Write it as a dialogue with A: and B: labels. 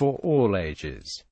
A: for all ages.